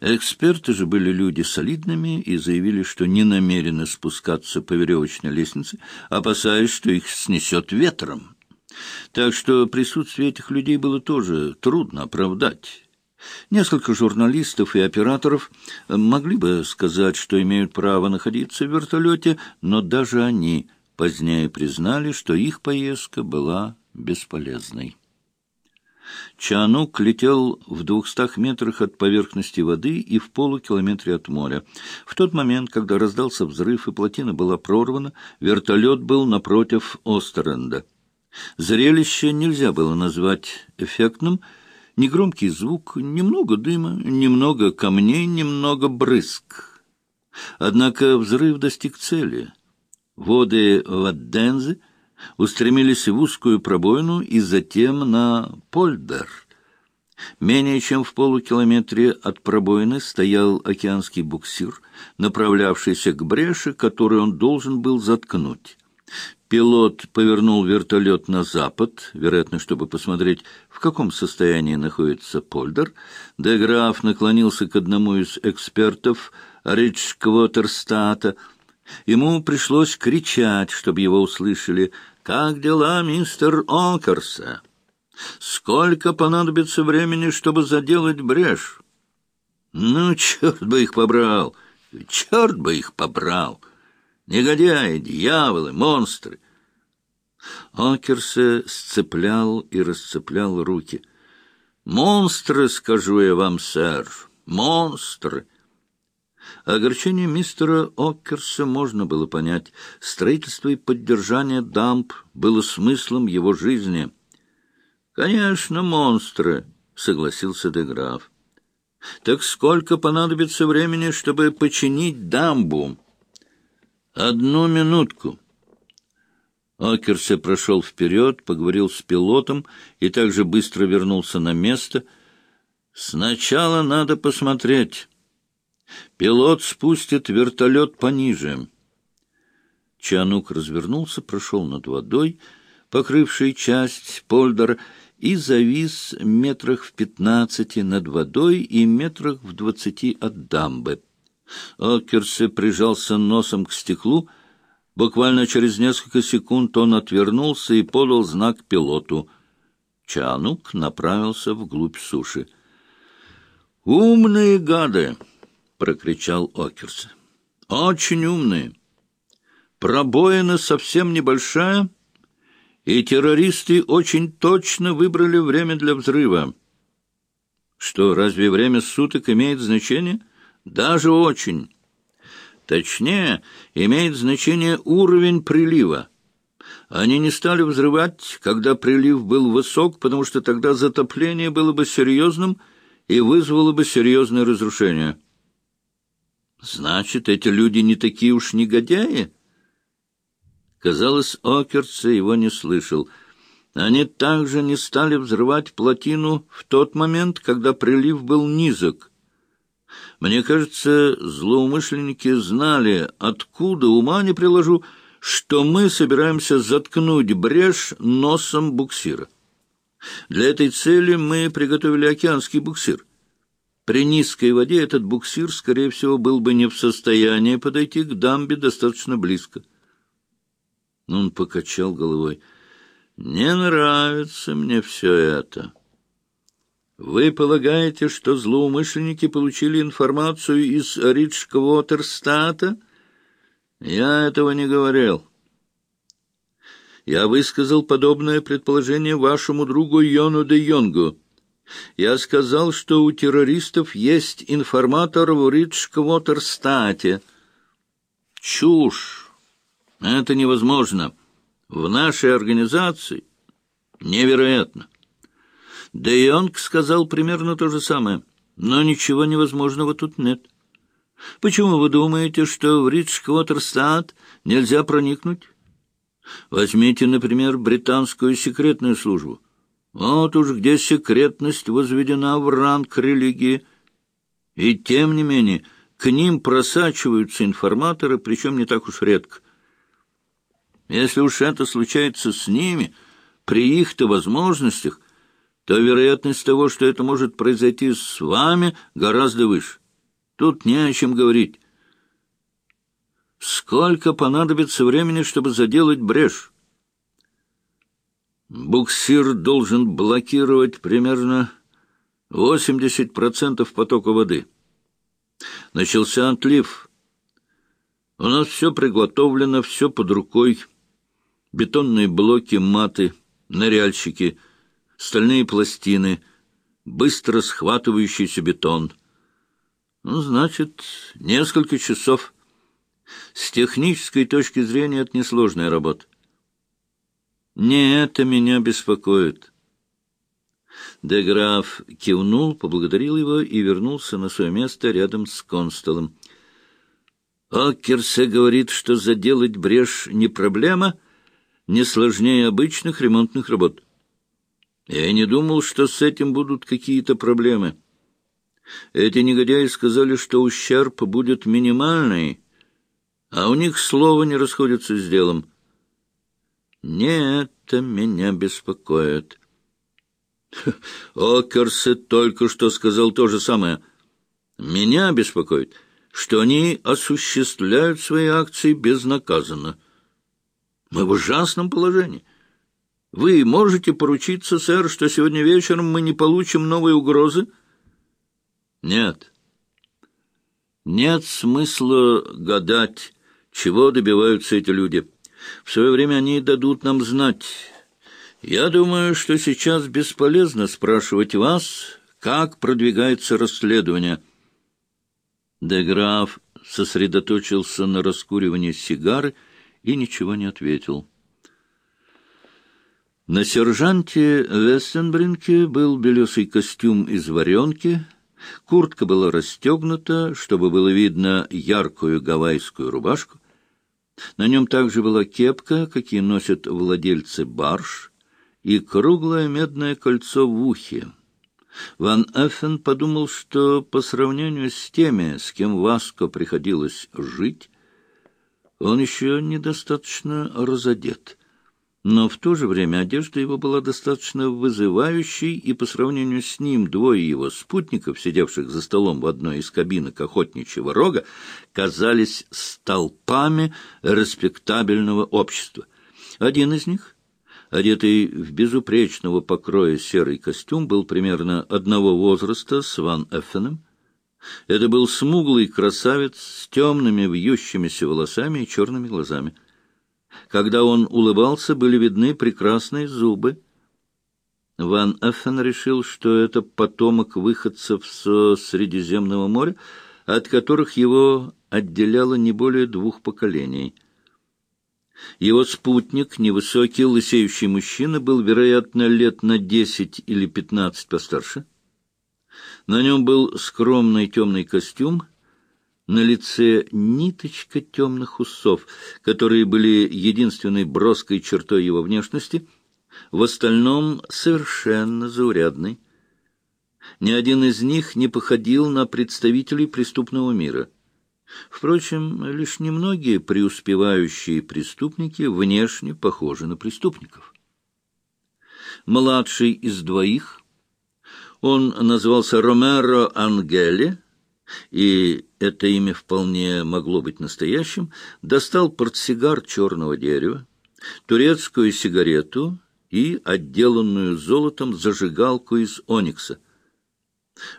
Эксперты же были люди солидными и заявили, что не намерены спускаться по веревочной лестнице, опасаясь, что их снесет ветром. Так что присутствие этих людей было тоже трудно оправдать. Несколько журналистов и операторов могли бы сказать, что имеют право находиться в вертолете, но даже они позднее признали, что их поездка была бесполезной. Чанук летел в двухстах метрах от поверхности воды и в полукилометре от моря. В тот момент, когда раздался взрыв и плотина была прорвана, вертолет был напротив Остеренда. Зрелище нельзя было назвать эффектным. Негромкий звук, немного дыма, немного камней, немного брызг. Однако взрыв достиг цели. Воды Ваддензы устремились в узкую пробоину и затем на Польдер. Менее чем в полукилометре от пробоины стоял океанский буксир, направлявшийся к бреши, которую он должен был заткнуть. Пилот повернул вертолет на запад, вероятно, чтобы посмотреть, в каком состоянии находится Польдер. Деграф наклонился к одному из экспертов Ричквотерстата. Ему пришлось кричать, чтобы его услышали — «Как дела, мистер Окерса? Сколько понадобится времени, чтобы заделать брешь?» «Ну, черт бы их побрал! Черт бы их побрал! Негодяи, дьяволы, монстры!» Окерсе сцеплял и расцеплял руки. «Монстры, скажу я вам, сэр, монстры!» Огорчение мистера Оккерса можно было понять. Строительство и поддержание дамб было смыслом его жизни. «Конечно, монстры», — согласился Деграф. «Так сколько понадобится времени, чтобы починить дамбу?» «Одну минутку». Окерсе прошел вперед, поговорил с пилотом и также быстро вернулся на место. «Сначала надо посмотреть». Пилот спустит вертолет пониже. Чанук развернулся, прошел над водой, покрывшей часть польдера, и завис метрах в пятнадцати над водой и метрах в двадцати от дамбы. Окерсе прижался носом к стеклу. Буквально через несколько секунд он отвернулся и подал знак пилоту. Чанук направился вглубь суши. «Умные гады!» — прокричал Окерс. — Очень умные. Пробоина совсем небольшая, и террористы очень точно выбрали время для взрыва. Что, разве время суток имеет значение? Даже очень. Точнее, имеет значение уровень прилива. Они не стали взрывать, когда прилив был высок, потому что тогда затопление было бы серьезным и вызвало бы серьезное разрушение. Значит, эти люди не такие уж негодяи? Казалось, Окерца его не слышал. Они также не стали взрывать плотину в тот момент, когда прилив был низок. Мне кажется, злоумышленники знали, откуда ума не приложу, что мы собираемся заткнуть брешь носом буксира. Для этой цели мы приготовили океанский буксир. При низкой воде этот буксир, скорее всего, был бы не в состоянии подойти к дамбе достаточно близко. Он покачал головой. «Не нравится мне все это. Вы полагаете, что злоумышленники получили информацию из Ридж-Квотерстата? Я этого не говорил. Я высказал подобное предположение вашему другу Йону де Йонгу». Я сказал, что у террористов есть информатор в Ридж-Квотерстате. Чушь! Это невозможно. В нашей организации невероятно. Де Йонг сказал примерно то же самое, но ничего невозможного тут нет. Почему вы думаете, что в Ридж-Квотерстат нельзя проникнуть? Возьмите, например, британскую секретную службу — вот уж где секретность возведена в ранг религии. И тем не менее, к ним просачиваются информаторы, причем не так уж редко. Если уж это случается с ними, при их-то возможностях, то вероятность того, что это может произойти с вами, гораздо выше. Тут не о чем говорить. Сколько понадобится времени, чтобы заделать брешь? Буксир должен блокировать примерно 80% потока воды. Начался отлив. У нас все приготовлено, все под рукой. Бетонные блоки, маты, ныряльщики, стальные пластины, быстро схватывающийся бетон. Ну, значит, несколько часов. С технической точки зрения это несложная работа. Не это меня беспокоит. Деграф кивнул, поблагодарил его и вернулся на свое место рядом с констелом. Оккерсе говорит, что заделать брешь не проблема, не сложнее обычных ремонтных работ. Я не думал, что с этим будут какие-то проблемы. Эти негодяи сказали, что ущерб будет минимальный, а у них слово не расходится с делом. Не это меня беспокоит. Окерсет только что сказал то же самое. Меня беспокоит, что они осуществляют свои акции безнаказанно. Мы в ужасном положении. Вы можете поручиться, сэр, что сегодня вечером мы не получим новой угрозы? Нет. Нет смысла гадать, чего добиваются эти люди. В свое время они дадут нам знать. Я думаю, что сейчас бесполезно спрашивать вас, как продвигается расследование. Деграф сосредоточился на раскуривании сигары и ничего не ответил. На сержанте Вестенбринке был белесый костюм из варенки, куртка была расстегнута, чтобы было видно яркую гавайскую рубашку, на нем также была кепка, какие носят владельцы барж, и круглое медное кольцо в ухе. Ван Эффен подумал, что по сравнению с теми, с кем Васко приходилось жить, он еще недостаточно разодет но в то же время одежда его была достаточно вызывающей, и по сравнению с ним двое его спутников, сидевших за столом в одной из кабинок охотничьего рога, казались столпами респектабельного общества. Один из них, одетый в безупречного покроя серый костюм, был примерно одного возраста с Ван Эффеном. Это был смуглый красавец с темными вьющимися волосами и черными глазами. Когда он улыбался, были видны прекрасные зубы. Ван Эффен решил, что это потомок выходцев с Средиземного моря, от которых его отделяло не более двух поколений. Его спутник, невысокий, лысеющий мужчина, был, вероятно, лет на десять или пятнадцать постарше. На нем был скромный темный костюм — на лице ниточка темных усов, которые были единственной броской чертой его внешности, в остальном совершенно заурядный. Ни один из них не походил на представителей преступного мира. Впрочем, лишь немногие преуспевающие преступники внешне похожи на преступников. Младший из двоих, он назывался Ромеро Ангели, и это имя вполне могло быть настоящим, достал портсигар черного дерева, турецкую сигарету и отделанную золотом зажигалку из оникса.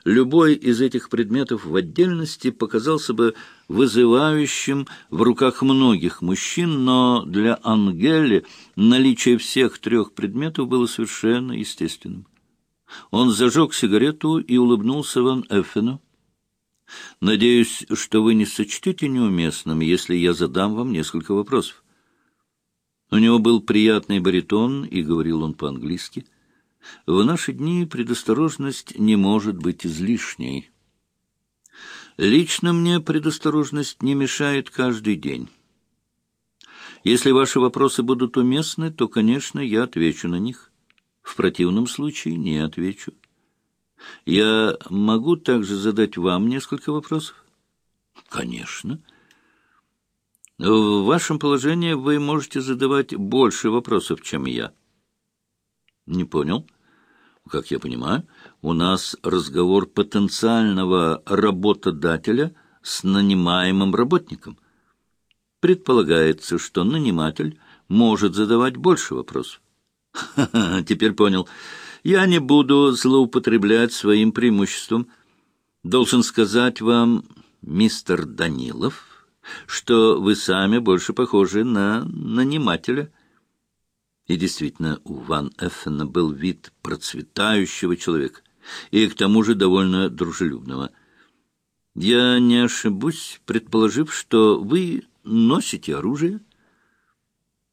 Любой из этих предметов в отдельности показался бы вызывающим в руках многих мужчин, но для Ангели наличие всех трех предметов было совершенно естественным. Он зажег сигарету и улыбнулся Ван Эффену. Надеюсь, что вы не сочтете неуместным, если я задам вам несколько вопросов. У него был приятный баритон, и говорил он по-английски. В наши дни предосторожность не может быть излишней. Лично мне предосторожность не мешает каждый день. Если ваши вопросы будут уместны, то, конечно, я отвечу на них. В противном случае не отвечу. Я могу также задать вам несколько вопросов? Конечно. В вашем положении вы можете задавать больше вопросов, чем я. Не понял. Как я понимаю, у нас разговор потенциального работодателя с нанимаемым работником. Предполагается, что наниматель может задавать больше вопросов. Ха-ха, теперь понял. Я не буду злоупотреблять своим преимуществом. Должен сказать вам, мистер Данилов, что вы сами больше похожи на нанимателя. И действительно, у Ван Эффена был вид процветающего человека, и к тому же довольно дружелюбного. Я не ошибусь, предположив, что вы носите оружие?